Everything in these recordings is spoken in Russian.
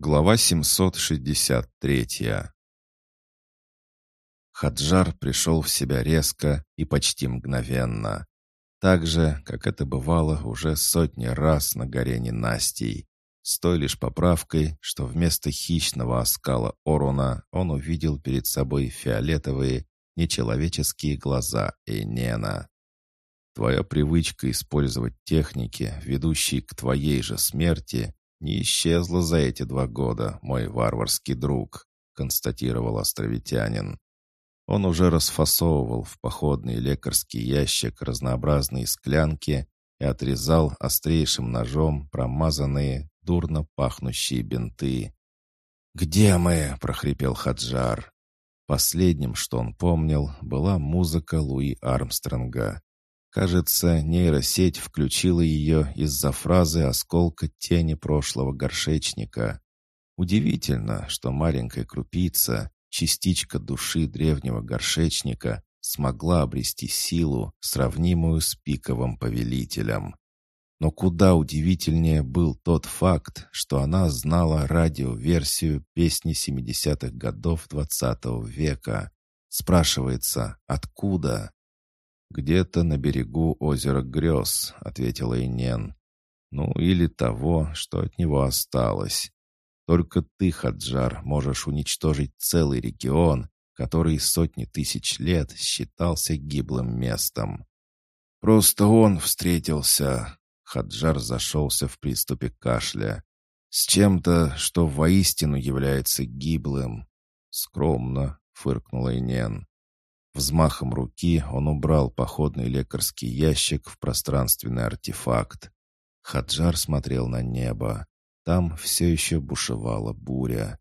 Глава 763 Хаджар пришел в себя резко и почти мгновенно. Так же, как это бывало уже сотни раз на горе ненастий. С той лишь поправкой, что вместо хищного оскала Оруна он увидел перед собой фиолетовые, нечеловеческие глаза Эйнена. Твоя привычка использовать техники, ведущие к твоей же смерти, не исчезла за эти два года, мой варварский друг», — констатировал островитянин. Он уже расфасовывал в походный лекарский ящик разнообразные склянки и отрезал острейшим ножом промазанные, дурно пахнущие бинты. «Где мы?» — прохрипел Хаджар. Последним, что он помнил, была музыка Луи Армстронга. Кажется, нейросеть включила ее из-за фразы осколка тени прошлого горшечника. Удивительно, что маленькая крупица, частичка души древнего горшечника, смогла обрести силу, сравнимую с пиковым повелителем. Но куда удивительнее был тот факт, что она знала радиоверсию песни 70-х годов XX -го века. Спрашивается, откуда? «Где-то на берегу озера Грез», — ответила Инен. «Ну, или того, что от него осталось. Только ты, Хаджар, можешь уничтожить целый регион, который сотни тысяч лет считался гиблым местом». «Просто он встретился», — Хаджар зашелся в приступе кашля. «С чем-то, что воистину является гиблым». «Скромно», — фыркнула Инен. Взмахом руки он убрал походный лекарский ящик в пространственный артефакт. Хаджар смотрел на небо. Там все еще бушевала буря.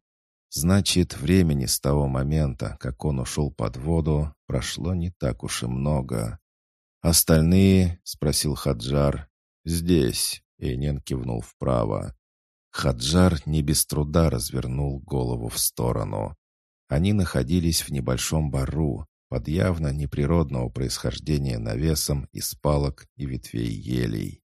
Значит, времени с того момента, как он ушел под воду, прошло не так уж и много. «Остальные?» — спросил Хаджар. «Здесь», — Эйнен кивнул вправо. Хаджар не без труда развернул голову в сторону. Они находились в небольшом бару, под явно неприродного происхождения навесом из палок и ветвей елей.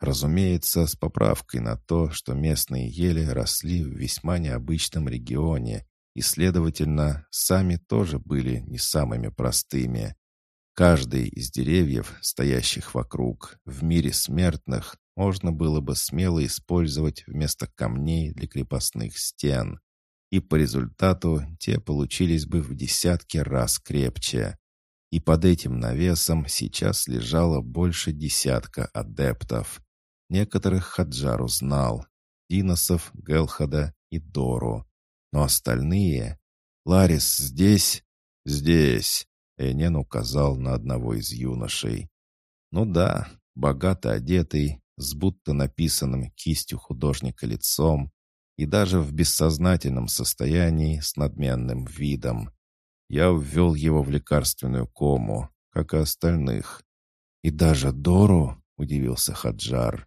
Разумеется, с поправкой на то, что местные ели росли в весьма необычном регионе и, следовательно, сами тоже были не самыми простыми. Каждый из деревьев, стоящих вокруг, в мире смертных, можно было бы смело использовать вместо камней для крепостных стен и по результату те получились бы в десятки раз крепче. И под этим навесом сейчас лежало больше десятка адептов. Некоторых Хаджар узнал. Диносов, Гелхада и Дору. Но остальные... «Ларис здесь?» «Здесь», — Энен указал на одного из юношей. «Ну да, богато одетый, с будто написанным кистью художника лицом, и даже в бессознательном состоянии с надменным видом. Я ввел его в лекарственную кому, как и остальных. «И даже Дору?» — удивился Хаджар.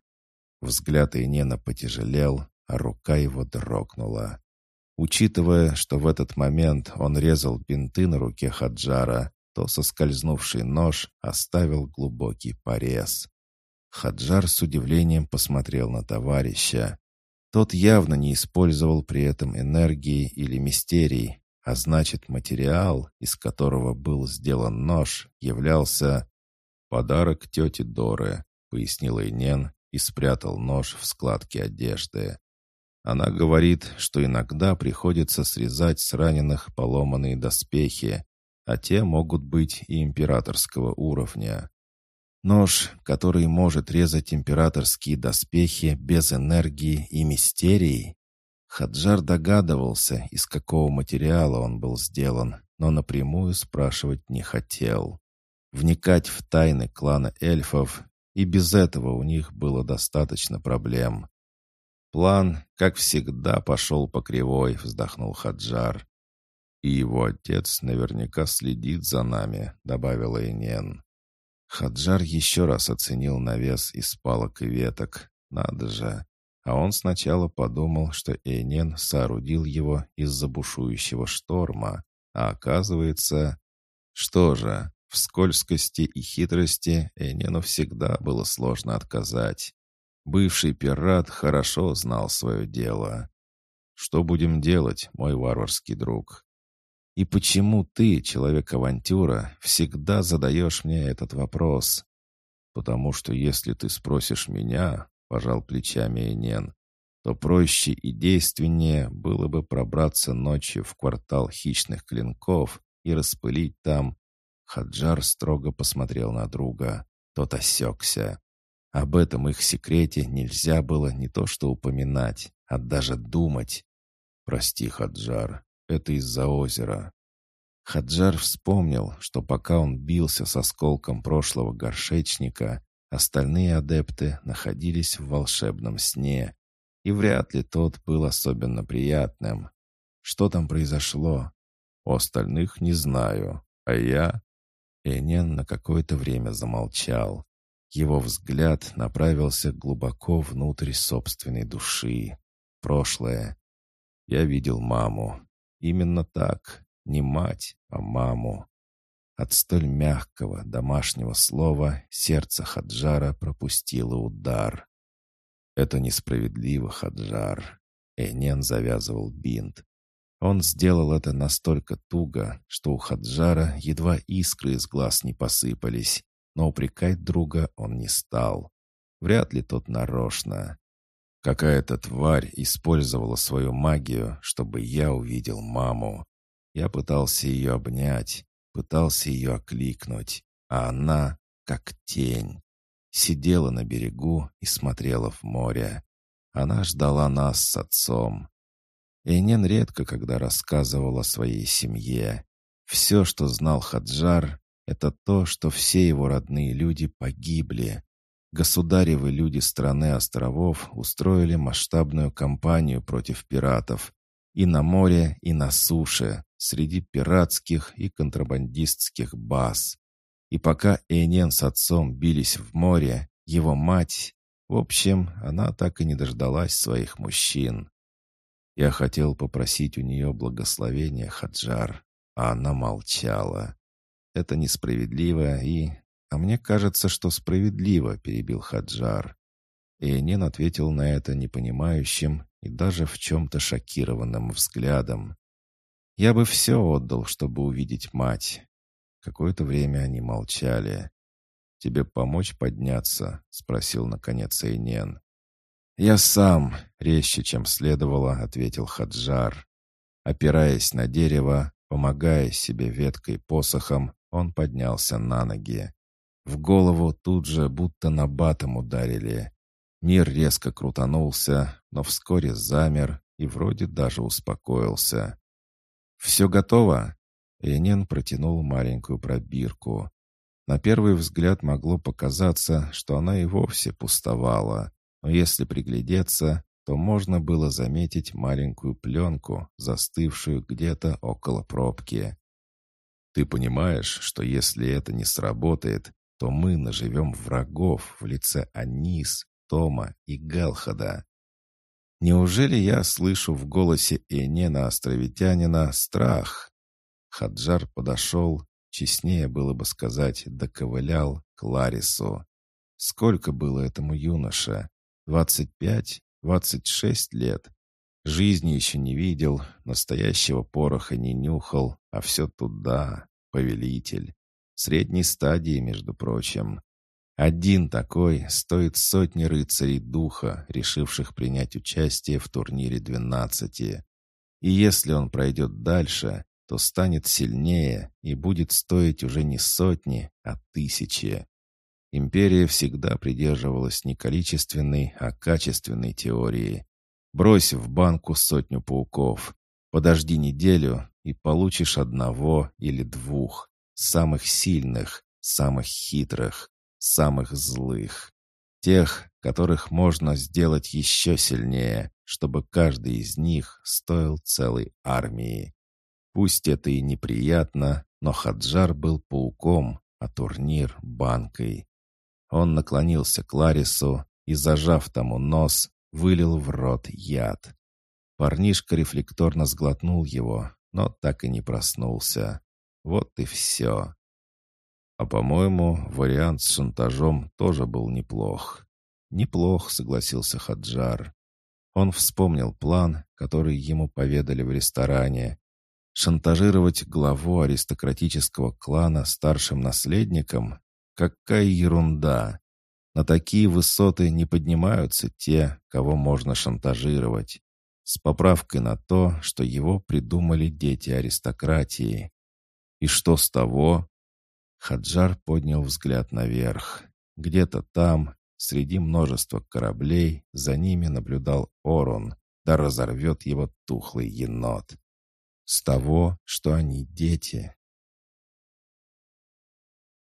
Взгляд Инена потяжелел, а рука его дрогнула. Учитывая, что в этот момент он резал бинты на руке Хаджара, то соскользнувший нож оставил глубокий порез. Хаджар с удивлением посмотрел на товарища. Тот явно не использовал при этом энергии или мистерий, а значит материал, из которого был сделан нож, являлся «подарок тете Доры», — пояснил Инен и спрятал нож в складке одежды. Она говорит, что иногда приходится срезать с раненых поломанные доспехи, а те могут быть и императорского уровня. Нож, который может резать императорские доспехи без энергии и мистерии? Хаджар догадывался, из какого материала он был сделан, но напрямую спрашивать не хотел. Вникать в тайны клана эльфов, и без этого у них было достаточно проблем. План, как всегда, пошел по кривой, вздохнул Хаджар. «И его отец наверняка следит за нами», — добавила Инен. Хаджар еще раз оценил навес из палок и веток. Надо же. А он сначала подумал, что Эйнен соорудил его из-за бушующего шторма. А оказывается... Что же, в скользкости и хитрости Эйнену всегда было сложно отказать. Бывший пират хорошо знал свое дело. Что будем делать, мой варварский друг?» «И почему ты, человек-авантюра, всегда задаешь мне этот вопрос?» «Потому что если ты спросишь меня, — пожал плечами Энен, — то проще и действеннее было бы пробраться ночью в квартал хищных клинков и распылить там...» Хаджар строго посмотрел на друга. Тот осекся. Об этом их секрете нельзя было не то что упоминать, а даже думать. «Прости, Хаджар, это из-за озера». Хаджар вспомнил, что пока он бился с осколком прошлого горшечника, остальные адепты находились в волшебном сне, и вряд ли тот был особенно приятным. Что там произошло? У остальных не знаю, а я... Энен на какое-то время замолчал. Его взгляд направился глубоко внутрь собственной души. Прошлое. Я видел маму. Именно так. Не мать, а маму. От столь мягкого домашнего слова сердце Хаджара пропустило удар. «Это несправедливо, Хаджар». Энен завязывал бинт. Он сделал это настолько туго, что у Хаджара едва искры из глаз не посыпались, но упрекать друга он не стал. Вряд ли тот нарочно. Какая-то тварь использовала свою магию, чтобы я увидел маму. Я пытался ее обнять, пытался ее окликнуть, а она, как тень, сидела на берегу и смотрела в море. Она ждала нас с отцом. Эйнен редко когда рассказывал о своей семье. Все, что знал Хаджар, это то, что все его родные люди погибли. Государевы люди страны островов устроили масштабную кампанию против пиратов. И на море, и на суше, среди пиратских и контрабандистских баз. И пока Эйнен с отцом бились в море, его мать... В общем, она так и не дождалась своих мужчин. Я хотел попросить у нее благословения Хаджар, а она молчала. Это несправедливо и... А мне кажется, что справедливо, перебил Хаджар. Эйнен ответил на это непонимающим и даже в чем-то шокированным взглядом. Я бы все отдал, чтобы увидеть мать. Какое-то время они молчали. «Тебе помочь подняться?» — спросил наконец Эйнен. «Я сам», — резче, чем следовало, — ответил Хаджар. Опираясь на дерево, помогая себе веткой посохом, он поднялся на ноги. В голову тут же будто на батом ударили. Мир резко крутанулся, но вскоре замер и вроде даже успокоился. «Все готово?» Янин протянул маленькую пробирку. На первый взгляд могло показаться, что она и вовсе пустовала, но если приглядеться, то можно было заметить маленькую пленку, застывшую где-то около пробки. «Ты понимаешь, что если это не сработает, то мы наживем врагов в лице Анис, Тома и Галхада. Неужели я слышу в голосе Энена островитянина страх? Хаджар подошел, честнее было бы сказать, доковылял к Ларису. Сколько было этому юноше? Двадцать пять? Двадцать шесть лет? Жизни еще не видел, настоящего пороха не нюхал, а все туда, повелитель. Средней стадии, между прочим. Один такой стоит сотни рыцарей духа, решивших принять участие в турнире двенадцати. И если он пройдет дальше, то станет сильнее и будет стоить уже не сотни, а тысячи. Империя всегда придерживалась не количественной, а качественной теории. Брось в банку сотню пауков, подожди неделю и получишь одного или двух, самых сильных, самых хитрых самых злых. Тех, которых можно сделать еще сильнее, чтобы каждый из них стоил целой армии. Пусть это и неприятно, но Хаджар был пауком, а турнир — банкой. Он наклонился к Ларису и, зажав тому нос, вылил в рот яд. Парнишка рефлекторно сглотнул его, но так и не проснулся. Вот и все. А, по-моему, вариант с шантажом тоже был неплох. Неплох, согласился Хаджар. Он вспомнил план, который ему поведали в ресторане. Шантажировать главу аристократического клана старшим наследником? Какая ерунда! На такие высоты не поднимаются те, кого можно шантажировать. С поправкой на то, что его придумали дети аристократии. И что с того? Хаджар поднял взгляд наверх. Где-то там, среди множества кораблей, за ними наблюдал Орон, да разорвет его тухлый енот. С того, что они дети.